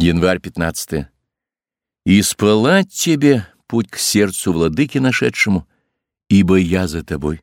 Январь 15. И спалать тебе путь к сердцу владыки нашедшему, ибо я за тобой.